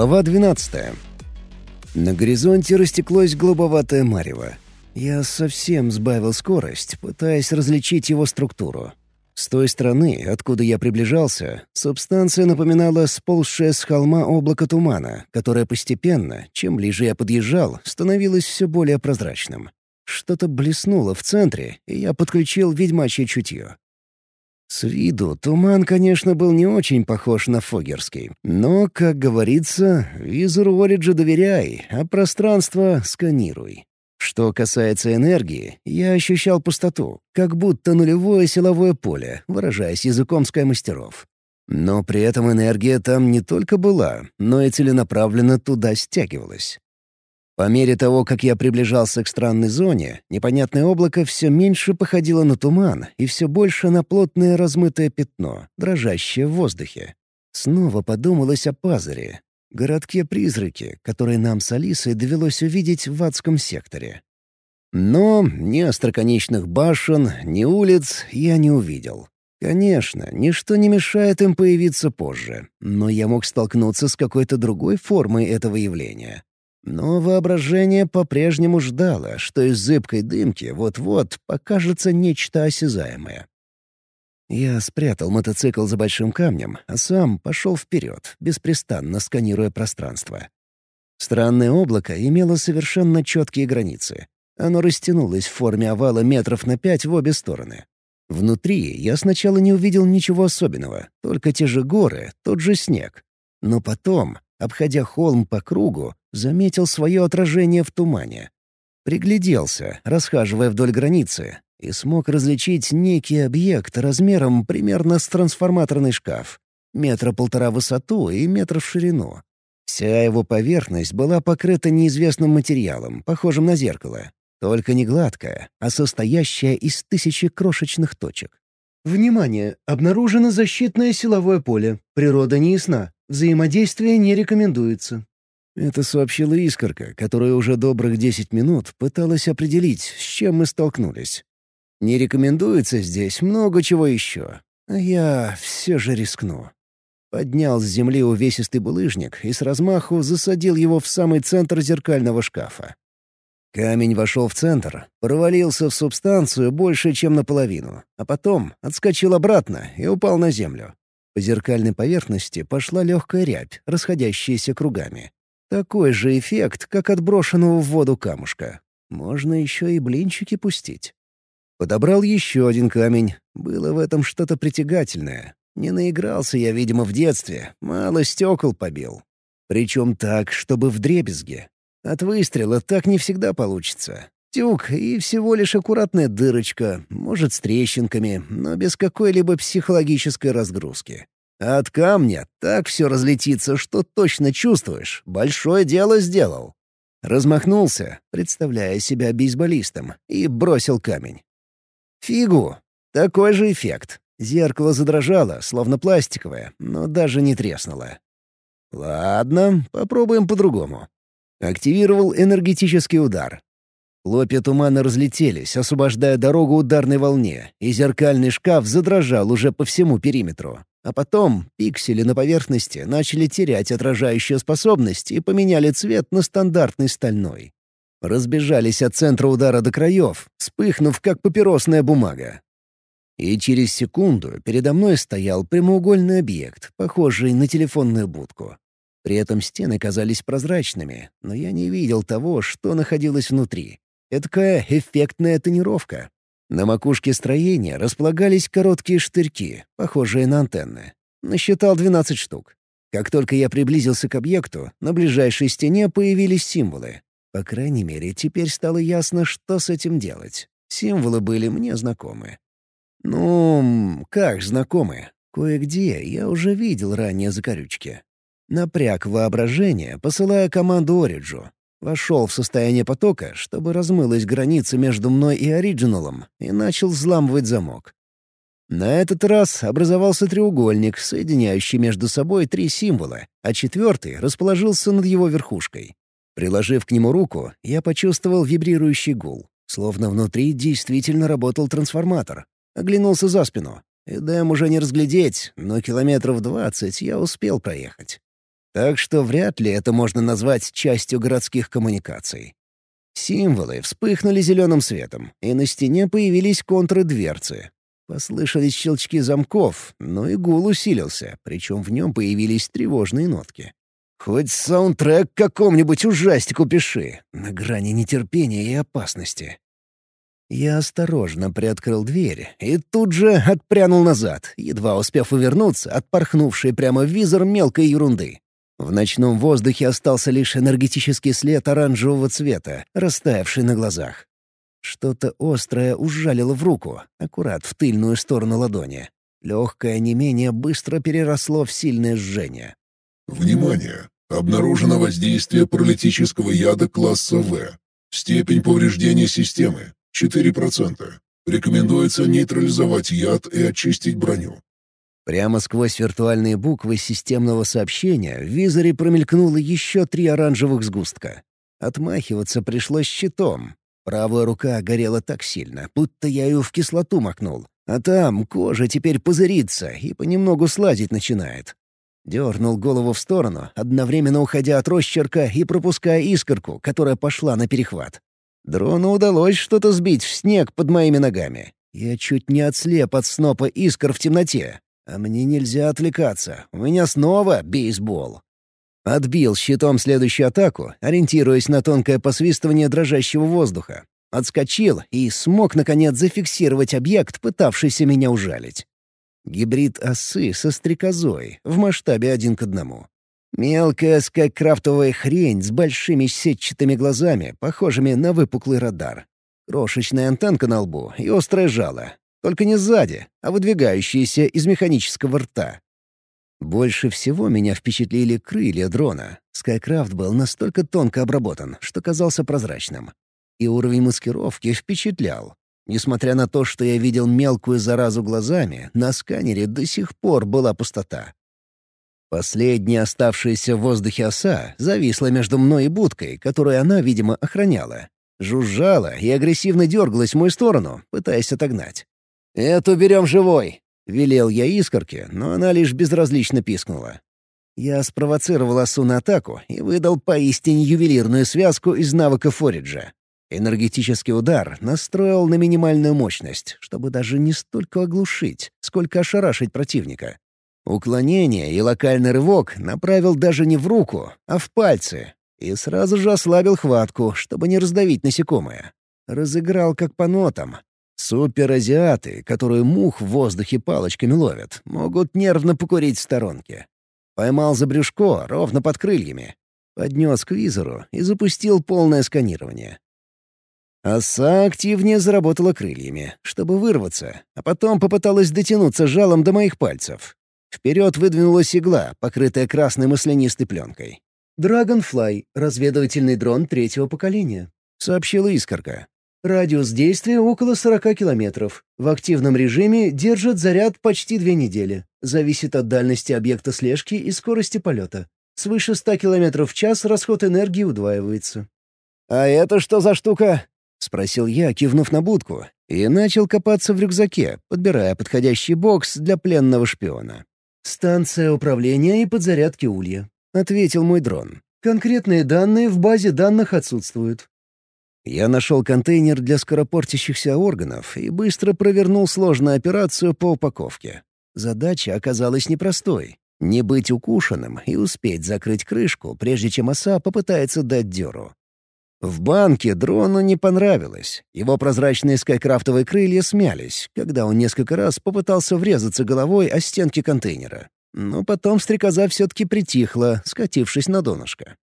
Глава 12. На горизонте растеклось голубоватое марево. Я совсем сбавил скорость, пытаясь различить его структуру. С той стороны, откуда я приближался, субстанция напоминала сползшее с холма облако тумана, которое постепенно, чем ближе я подъезжал, становилось все более прозрачным. Что-то блеснуло в центре, и я подключил ведьмачье чутье. С виду туман, конечно, был не очень похож на фогерский, но, как говорится, визору Ориджа доверяй, а пространство сканируй. Что касается энергии, я ощущал пустоту, как будто нулевое силовое поле, выражаясь языком скаймастеров. Но при этом энергия там не только была, но и целенаправленно туда стягивалась. По мере того, как я приближался к странной зоне, непонятное облако все меньше походило на туман и все больше на плотное размытое пятно, дрожащее в воздухе. Снова подумалось о Пазаре, городке-призраке, который нам с Алисой довелось увидеть в адском секторе. Но ни остроконечных башен, ни улиц я не увидел. Конечно, ничто не мешает им появиться позже, но я мог столкнуться с какой-то другой формой этого явления. Но воображение по-прежнему ждало, что из зыбкой дымки вот-вот покажется нечто осязаемое. Я спрятал мотоцикл за большим камнем, а сам пошел вперед, беспрестанно сканируя пространство. Странное облако имело совершенно четкие границы. Оно растянулось в форме овала метров на пять в обе стороны. Внутри я сначала не увидел ничего особенного, только те же горы, тот же снег. Но потом, обходя холм по кругу, заметил свое отражение в тумане. Пригляделся, расхаживая вдоль границы, и смог различить некий объект размером примерно с трансформаторный шкаф. Метра полтора в высоту и метр в ширину. Вся его поверхность была покрыта неизвестным материалом, похожим на зеркало. Только не гладкая, а состоящая из тысячи крошечных точек. Внимание! Обнаружено защитное силовое поле. Природа не ясна. Взаимодействие не рекомендуется. Это сообщила искорка, которая уже добрых десять минут пыталась определить, с чем мы столкнулись. Не рекомендуется здесь много чего еще. А я все же рискну. Поднял с земли увесистый булыжник и с размаху засадил его в самый центр зеркального шкафа. Камень вошел в центр, провалился в субстанцию больше, чем наполовину, а потом отскочил обратно и упал на землю. По зеркальной поверхности пошла легкая рябь, расходящаяся кругами. Такой же эффект, как от брошенного в воду камушка. Можно еще и блинчики пустить. Подобрал еще один камень. Было в этом что-то притягательное. Не наигрался я, видимо, в детстве. Мало стекол побил. Причем так, чтобы в дребезге. От выстрела так не всегда получится. Тюк и всего лишь аккуратная дырочка, может, с трещинками, но без какой-либо психологической разгрузки. От камня так все разлетится, что точно чувствуешь. Большое дело сделал. Размахнулся, представляя себя бейсболистом, и бросил камень. Фигу. Такой же эффект. Зеркало задрожало, словно пластиковое, но даже не треснуло. Ладно, попробуем по-другому. Активировал энергетический удар. Хлопья тумана разлетелись, освобождая дорогу ударной волне, и зеркальный шкаф задрожал уже по всему периметру. А потом пиксели на поверхности начали терять отражающую способность и поменяли цвет на стандартный стальной. Разбежались от центра удара до краев, вспыхнув, как папиросная бумага. И через секунду передо мной стоял прямоугольный объект, похожий на телефонную будку. При этом стены казались прозрачными, но я не видел того, что находилось внутри. Эдакая эффектная тонировка. На макушке строения располагались короткие штырьки, похожие на антенны. Насчитал 12 штук. Как только я приблизился к объекту, на ближайшей стене появились символы. По крайней мере, теперь стало ясно, что с этим делать. Символы были мне знакомы. Ну, как знакомы? Кое-где я уже видел ранее закорючки. Напряг воображение, посылая команду Ориджу. Вошел в состояние потока, чтобы размылась граница между мной и Оригиналом, и начал взламывать замок. На этот раз образовался треугольник, соединяющий между собой три символа, а четвертый расположился над его верхушкой. Приложив к нему руку, я почувствовал вибрирующий гул, словно внутри действительно работал трансформатор. Оглянулся за спину. Эдем уже не разглядеть, но километров двадцать я успел проехать. Так что вряд ли это можно назвать частью городских коммуникаций. Символы вспыхнули зеленым светом, и на стене появились контуры дверцы. Послышались щелчки замков, но и гул усилился, причем в нем появились тревожные нотки. Хоть саундтрек какому-нибудь ужастику пиши, на грани нетерпения и опасности. Я осторожно приоткрыл дверь и тут же отпрянул назад, едва успев увернуться от порхнувшей прямо в визор мелкой ерунды. В ночном воздухе остался лишь энергетический след оранжевого цвета, растаявший на глазах. Что-то острое ужалило в руку, аккурат в тыльную сторону ладони. Легкое онемение быстро переросло в сильное жжение. Внимание! Обнаружено воздействие паралитического яда класса В. Степень повреждения системы – 4%. Рекомендуется нейтрализовать яд и очистить броню. Прямо сквозь виртуальные буквы системного сообщения в визоре промелькнуло еще три оранжевых сгустка. Отмахиваться пришлось щитом. Правая рука горела так сильно, будто я ее в кислоту макнул. А там кожа теперь пузырится и понемногу слазить начинает. Дернул голову в сторону, одновременно уходя от росчерка и пропуская искорку, которая пошла на перехват. Дрону удалось что-то сбить в снег под моими ногами. Я чуть не отслеп от снопа искр в темноте. А мне нельзя отвлекаться. У меня снова бейсбол. Отбил щитом следующую атаку, ориентируясь на тонкое посвистывание дрожащего воздуха. Отскочил и смог, наконец, зафиксировать объект, пытавшийся меня ужалить. Гибрид осы со стрекозой в масштабе один к одному. Мелкая скайкрафтовая хрень с большими сетчатыми глазами, похожими на выпуклый радар. Крошечная антенка на лбу и острое жало. Только не сзади, а выдвигающиеся из механического рта. Больше всего меня впечатлили крылья дрона. Скайкрафт был настолько тонко обработан, что казался прозрачным. И уровень маскировки впечатлял. Несмотря на то, что я видел мелкую заразу глазами, на сканере до сих пор была пустота. Последняя оставшаяся в воздухе оса зависла между мной и будкой, которую она, видимо, охраняла. Жужжала и агрессивно дергалась в мою сторону, пытаясь отогнать. «Эту берем живой!» — велел я искорке, но она лишь безразлично пискнула. Я спровоцировал осу на атаку и выдал поистине ювелирную связку из навыка Фориджа. Энергетический удар настроил на минимальную мощность, чтобы даже не столько оглушить, сколько ошарашить противника. Уклонение и локальный рывок направил даже не в руку, а в пальцы, и сразу же ослабил хватку, чтобы не раздавить насекомое. Разыграл как по нотам. Суперазиаты, которые мух в воздухе палочками ловят, могут нервно покурить в сторонке. Поймал за брюшко ровно под крыльями. Поднес к визору и запустил полное сканирование. Оса активнее заработала крыльями, чтобы вырваться, а потом попыталась дотянуться жалом до моих пальцев. Вперед выдвинулась игла, покрытая красной маслянистой пленкой. «Драгонфлай — разведывательный дрон третьего поколения», — сообщила искорка. «Радиус действия около 40 километров. В активном режиме держит заряд почти две недели. Зависит от дальности объекта слежки и скорости полета. Свыше 100 километров в час расход энергии удваивается». «А это что за штука?» — спросил я, кивнув на будку, и начал копаться в рюкзаке, подбирая подходящий бокс для пленного шпиона. «Станция управления и подзарядки улья», — ответил мой дрон. «Конкретные данные в базе данных отсутствуют». Я нашел контейнер для скоропортящихся органов и быстро провернул сложную операцию по упаковке. Задача оказалась непростой — не быть укушенным и успеть закрыть крышку, прежде чем оса попытается дать дёру. В банке дрону не понравилось. Его прозрачные скайкрафтовые крылья смялись, когда он несколько раз попытался врезаться головой о стенки контейнера. Но потом стрекоза все-таки притихла, скатившись на донышко.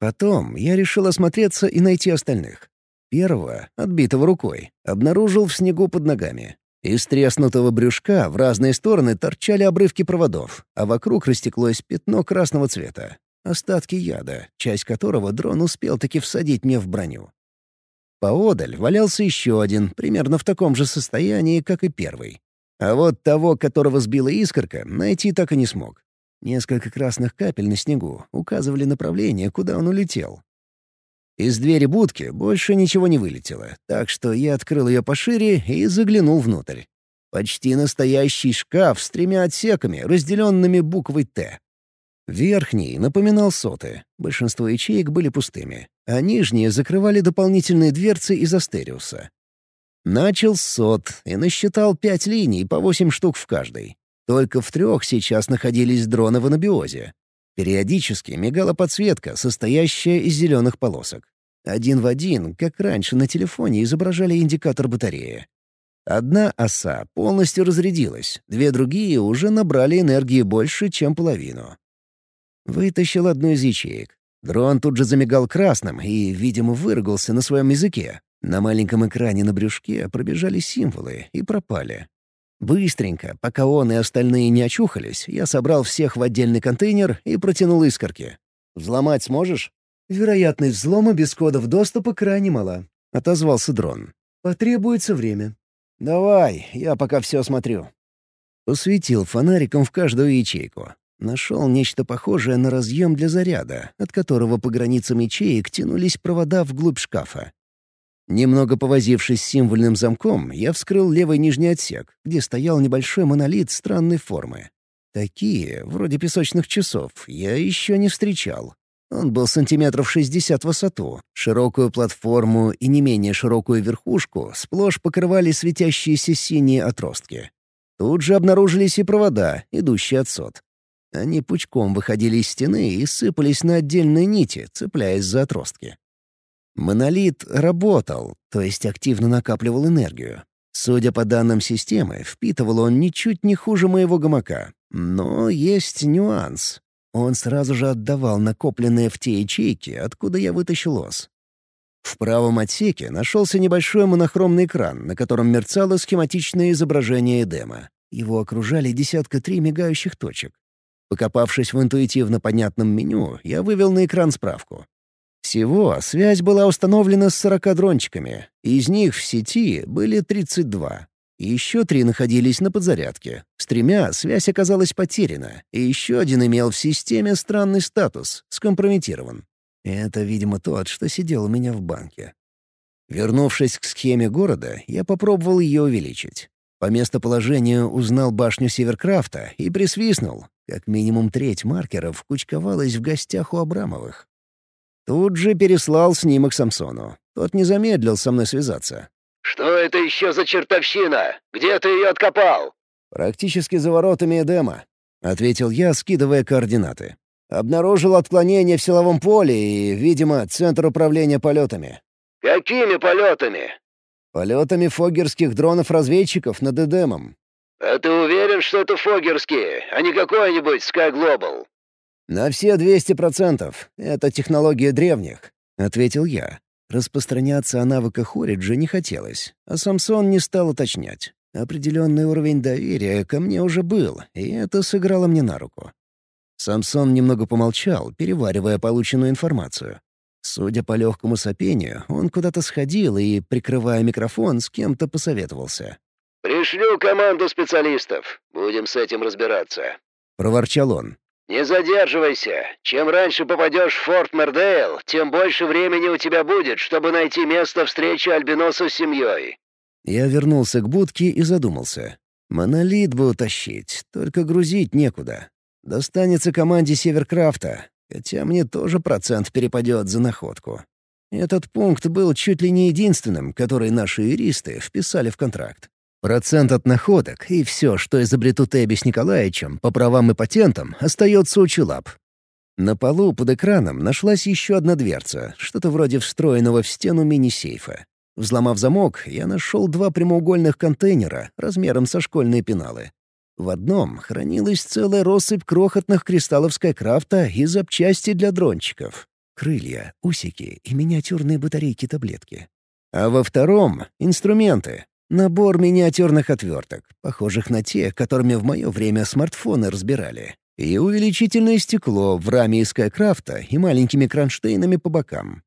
Потом я решил осмотреться и найти остальных. Первого, отбитого рукой, обнаружил в снегу под ногами. Из треснутого брюшка в разные стороны торчали обрывки проводов, а вокруг растеклось пятно красного цвета. Остатки яда, часть которого дрон успел таки всадить мне в броню. Поодаль валялся еще один, примерно в таком же состоянии, как и первый. А вот того, которого сбила искорка, найти так и не смог. Несколько красных капель на снегу указывали направление, куда он улетел. Из двери будки больше ничего не вылетело, так что я открыл ее пошире и заглянул внутрь. Почти настоящий шкаф с тремя отсеками, разделенными буквой «Т». Верхний напоминал соты, большинство ячеек были пустыми, а нижние закрывали дополнительные дверцы из астериуса. Начал сот и насчитал пять линий по восемь штук в каждой. Только в трех сейчас находились дроны в анабиозе. Периодически мигала подсветка, состоящая из зеленых полосок. Один в один, как раньше на телефоне изображали индикатор батареи. Одна оса полностью разрядилась, две другие уже набрали энергии больше, чем половину. Вытащил одну из ячеек. Дрон тут же замигал красным и, видимо, выругался на своем языке. На маленьком экране на брюшке пробежали символы и пропали. Быстренько, пока он и остальные не очухались, я собрал всех в отдельный контейнер и протянул искорки. «Взломать сможешь?» «Вероятность взлома без кодов доступа крайне мала», — отозвался дрон. «Потребуется время». «Давай, я пока все смотрю». Посветил фонариком в каждую ячейку. Нашел нечто похожее на разъем для заряда, от которого по границам ячеек тянулись провода вглубь шкафа. Немного повозившись с символьным замком, я вскрыл левый нижний отсек, где стоял небольшой монолит странной формы. Такие, вроде песочных часов, я еще не встречал. Он был сантиметров 60 в высоту, широкую платформу и не менее широкую верхушку сплошь покрывали светящиеся синие отростки. Тут же обнаружились и провода, идущие от сот. Они пучком выходили из стены и сыпались на отдельные нити, цепляясь за отростки. Монолит работал, то есть активно накапливал энергию. Судя по данным системы, впитывал он ничуть не хуже моего гамака. Но есть нюанс. Он сразу же отдавал накопленное в те ячейки, откуда я вытащил ос. В правом отсеке нашелся небольшой монохромный экран, на котором мерцало схематичное изображение Эдема. Его окружали десятка три мигающих точек. Покопавшись в интуитивно понятном меню, я вывел на экран справку. Всего связь была установлена с 40 дрончиками, из них в сети были 32. Еще три находились на подзарядке. С тремя связь оказалась потеряна, и еще один имел в системе странный статус — скомпрометирован. Это, видимо, тот, что сидел у меня в банке. Вернувшись к схеме города, я попробовал ее увеличить. По местоположению узнал башню Северкрафта и присвистнул. Как минимум треть маркеров кучковалась в гостях у Абрамовых. Тут же переслал снимок Самсону. Тот не замедлил со мной связаться. «Что это еще за чертовщина? Где ты ее откопал?» «Практически за воротами Эдема», — ответил я, скидывая координаты. «Обнаружил отклонение в силовом поле и, видимо, центр управления полетами». «Какими полетами?» «Полетами фоггерских дронов-разведчиков над Эдемом». «А ты уверен, что это фоггерские, а не какой-нибудь Sky Global?» «На все двести процентов. Это технология древних», — ответил я. Распространяться о навыках Хориджа не хотелось, а Самсон не стал уточнять. Определенный уровень доверия ко мне уже был, и это сыграло мне на руку. Самсон немного помолчал, переваривая полученную информацию. Судя по легкому сопению, он куда-то сходил и, прикрывая микрофон, с кем-то посоветовался. «Пришлю команду специалистов. Будем с этим разбираться», — проворчал он. «Не задерживайся. Чем раньше попадешь в Форт Мердейл, тем больше времени у тебя будет, чтобы найти место встречи Альбиноса с семьей». Я вернулся к будке и задумался. Монолит бы утащить, только грузить некуда. Достанется команде Северкрафта, хотя мне тоже процент перепадет за находку. Этот пункт был чуть ли не единственным, который наши юристы вписали в контракт. Процент от находок и все, что изобретут Эбби с Николаевичем по правам и патентам, остается у Чулап. На полу под экраном нашлась еще одна дверца, что-то вроде встроенного в стену мини-сейфа. Взломав замок, я нашел два прямоугольных контейнера размером со школьные пеналы. В одном хранилась целая россыпь крохотных кристаллов Скайкрафта и запчасти для дрончиков. Крылья, усики и миниатюрные батарейки-таблетки. А во втором — инструменты, Набор миниатюрных отверток, похожих на те, которыми в мое время смартфоны разбирали. И увеличительное стекло в раме из Скайкрафта и маленькими кронштейнами по бокам.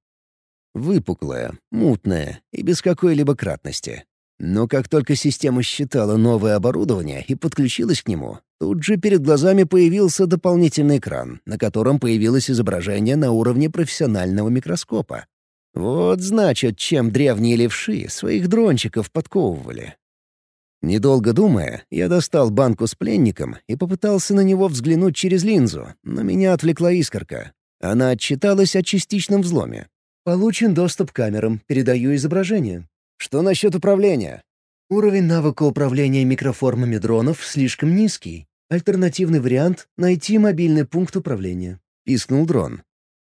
Выпуклое, мутное и без какой-либо кратности. Но как только система считала новое оборудование и подключилась к нему, тут же перед глазами появился дополнительный экран, на котором появилось изображение на уровне профессионального микроскопа. Вот значит, чем древние левши своих дрончиков подковывали. Недолго думая, я достал банку с пленником и попытался на него взглянуть через линзу, но меня отвлекла искорка. Она отчиталась о частичном взломе. «Получен доступ к камерам. Передаю изображение». «Что насчет управления?» «Уровень навыка управления микроформами дронов слишком низкий. Альтернативный вариант — найти мобильный пункт управления», — пискнул дрон.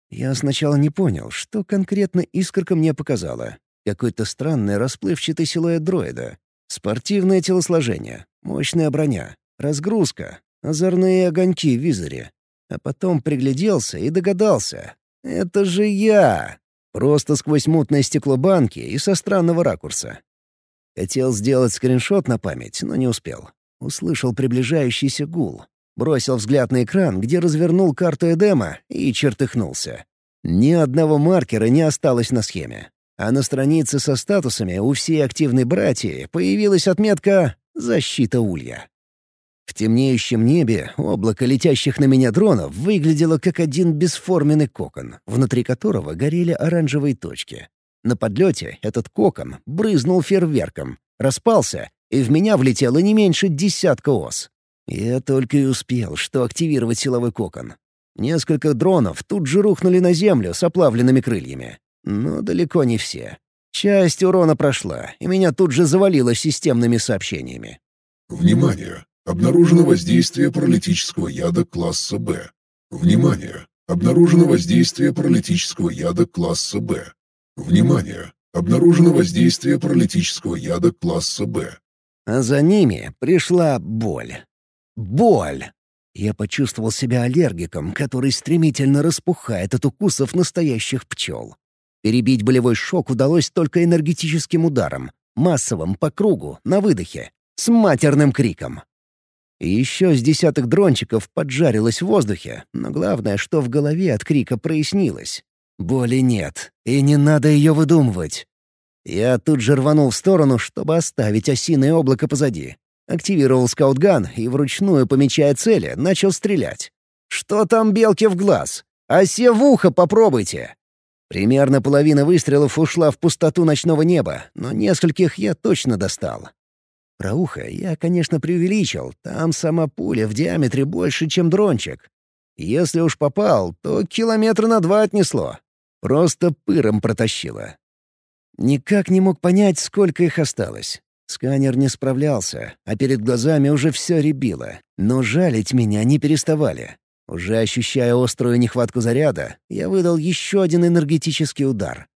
Я сначала не понял, что конкретно искорка мне показала. Какой-то странный расплывчатый силуэт дроида. Спортивное телосложение, мощная броня, разгрузка, озорные огоньки в визоре. А потом пригляделся и догадался. «Это же я!» Просто сквозь мутное стекло банки и со странного ракурса. Хотел сделать скриншот на память, но не успел. Услышал приближающийся гул. Бросил взгляд на экран, где развернул карту Эдема, и чертыхнулся. Ни одного маркера не осталось на схеме. А на странице со статусами у всей активной братьи появилась отметка «Защита Улья». В темнеющем небе облако летящих на меня дронов выглядело как один бесформенный кокон, внутри которого горели оранжевые точки. На подлете этот кокон брызнул фейерверком, распался, и в меня влетело не меньше десятка ос. Я только и успел, что активировать силовой кокон. Несколько дронов тут же рухнули на землю с оплавленными крыльями. Но далеко не все. Часть урона прошла, и меня тут же завалило системными сообщениями. «Внимание! Обнаружено воздействие паралитического яда класса «Б». Внимание! Обнаружено воздействие паралитического яда класса «Б». Внимание! Обнаружено воздействие паралитического яда класса «Б». А за ними пришла боль. Боль! Я почувствовал себя аллергиком, который стремительно распухает от укусов настоящих пчел. Перебить болевой шок удалось только энергетическим ударом, массовым, по кругу, на выдохе, с матерным криком. И еще с десяток дрончиков поджарилось в воздухе, но главное, что в голове от крика прояснилось. Боли нет, и не надо ее выдумывать. Я тут же рванул в сторону, чтобы оставить осиное облако позади. Активировал скаутган и, вручную помечая цели, начал стрелять. «Что там белки в глаз? Осе в ухо попробуйте!» Примерно половина выстрелов ушла в пустоту ночного неба, но нескольких я точно достал. Про ухо я, конечно, преувеличил, там сама пуля в диаметре больше, чем дрончик. Если уж попал, то километра на два отнесло. Просто пыром протащило. Никак не мог понять, сколько их осталось. Сканер не справлялся, а перед глазами уже все рябило. Но жалить меня не переставали. Уже ощущая острую нехватку заряда, я выдал еще один энергетический удар.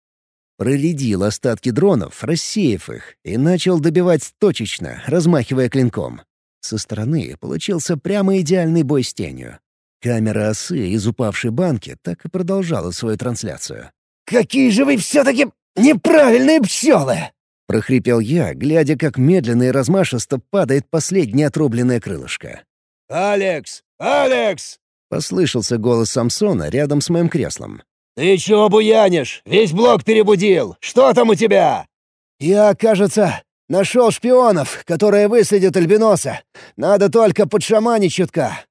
Проредил остатки дронов, рассеяв их, и начал добивать точечно, размахивая клинком. Со стороны получился прямо идеальный бой с тенью. Камера осы из упавшей банки так и продолжала свою трансляцию. «Какие же вы все-таки неправильные пчелы!» — прохрипел я, глядя, как медленно и размашисто падает последнее отрубленное крылышко. «Алекс! Алекс!» Послышался голос Самсона рядом с моим креслом. «Ты чего буянишь? Весь блок перебудил! Что там у тебя?» «Я, кажется, нашел шпионов, которые выследят Альбиноса. Надо только подшаманить чутка.